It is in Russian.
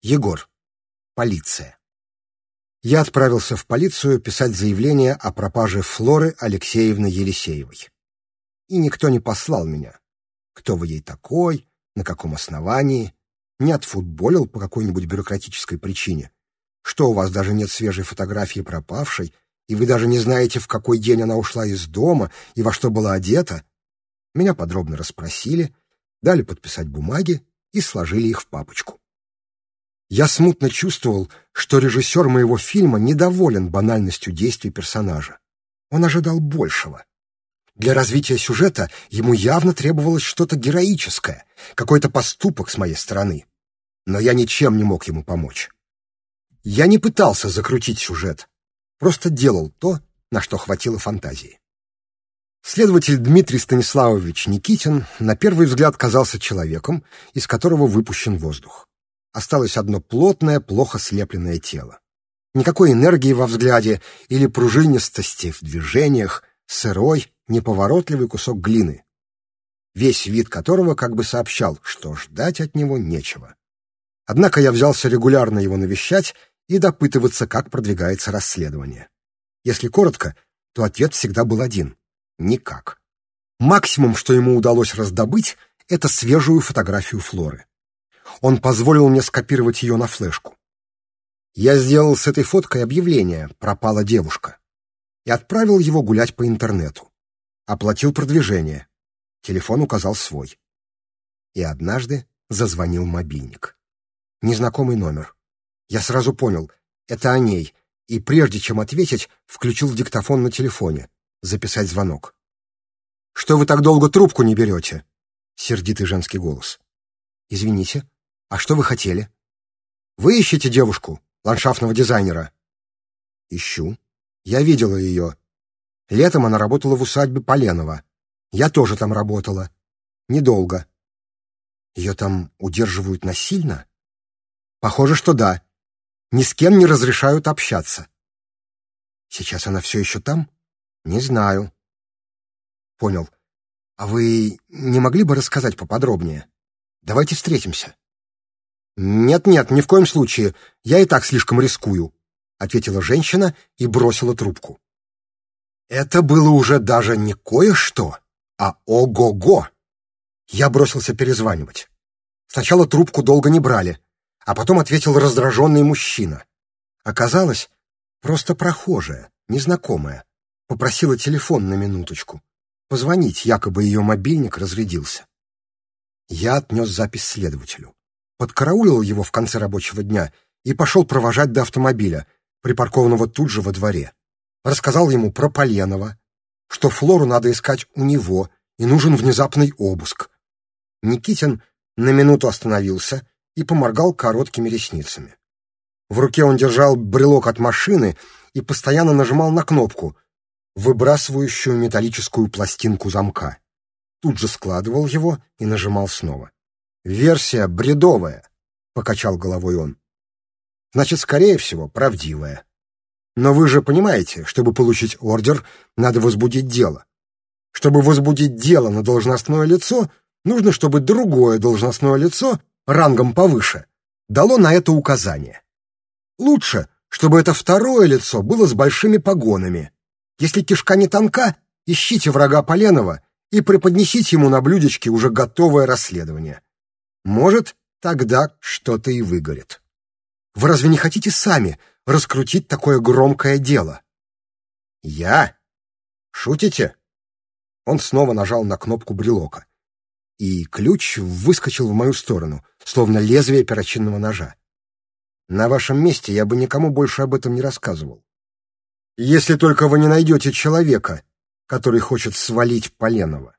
Егор. Полиция. Я отправился в полицию писать заявление о пропаже Флоры Алексеевны Елисеевой. И никто не послал меня. Кто вы ей такой, на каком основании, не отфутболил по какой-нибудь бюрократической причине. Что у вас даже нет свежей фотографии пропавшей, и вы даже не знаете, в какой день она ушла из дома и во что была одета? Меня подробно расспросили, дали подписать бумаги и сложили их в папочку. Я смутно чувствовал, что режиссер моего фильма недоволен банальностью действий персонажа. Он ожидал большего. Для развития сюжета ему явно требовалось что-то героическое, какой-то поступок с моей стороны. Но я ничем не мог ему помочь. Я не пытался закрутить сюжет, просто делал то, на что хватило фантазии. Следователь Дмитрий Станиславович Никитин на первый взгляд казался человеком, из которого выпущен воздух осталось одно плотное, плохо слепленное тело. Никакой энергии во взгляде или пружинистости в движениях, сырой, неповоротливый кусок глины, весь вид которого как бы сообщал, что ждать от него нечего. Однако я взялся регулярно его навещать и допытываться, как продвигается расследование. Если коротко, то ответ всегда был один — никак. Максимум, что ему удалось раздобыть, это свежую фотографию Флоры он позволил мне скопировать ее на флешку. Я сделал с этой фоткой объявление «Пропала девушка» и отправил его гулять по интернету. Оплатил продвижение. Телефон указал свой. И однажды зазвонил мобильник. Незнакомый номер. Я сразу понял, это о ней, и прежде чем ответить, включил диктофон на телефоне, записать звонок. «Что вы так долго трубку не берете?» — сердитый женский голос. «Извините, «А что вы хотели?» «Вы ищете девушку, ландшафтного дизайнера?» «Ищу. Я видела ее. Летом она работала в усадьбе Поленова. Я тоже там работала. Недолго. Ее там удерживают насильно?» «Похоже, что да. Ни с кем не разрешают общаться». «Сейчас она все еще там?» «Не знаю». «Понял. А вы не могли бы рассказать поподробнее? Давайте встретимся». «Нет-нет, ни в коем случае. Я и так слишком рискую», — ответила женщина и бросила трубку. Это было уже даже не кое-что, а ого-го. Я бросился перезванивать. Сначала трубку долго не брали, а потом ответил раздраженный мужчина. Оказалось, просто прохожая, незнакомая. Попросила телефон на минуточку. Позвонить, якобы ее мобильник разрядился. Я отнес запись следователю подкараулил его в конце рабочего дня и пошел провожать до автомобиля, припаркованного тут же во дворе. Рассказал ему про Поленова, что Флору надо искать у него, и нужен внезапный обыск. Никитин на минуту остановился и поморгал короткими ресницами. В руке он держал брелок от машины и постоянно нажимал на кнопку, выбрасывающую металлическую пластинку замка. Тут же складывал его и нажимал снова. Версия бредовая, покачал головой он. Значит, скорее всего, правдивая. Но вы же понимаете, чтобы получить ордер, надо возбудить дело. Чтобы возбудить дело на должностное лицо, нужно, чтобы другое должностное лицо, рангом повыше, дало на это указание. Лучше, чтобы это второе лицо было с большими погонами. Если кишка не тонка, ищите врага Поленова и преподнесите ему на блюдечке уже готовое расследование. Может, тогда что-то и выгорит. Вы разве не хотите сами раскрутить такое громкое дело? Я? Шутите? Он снова нажал на кнопку брелока, и ключ выскочил в мою сторону, словно лезвие перочинного ножа. На вашем месте я бы никому больше об этом не рассказывал. Если только вы не найдете человека, который хочет свалить Поленова.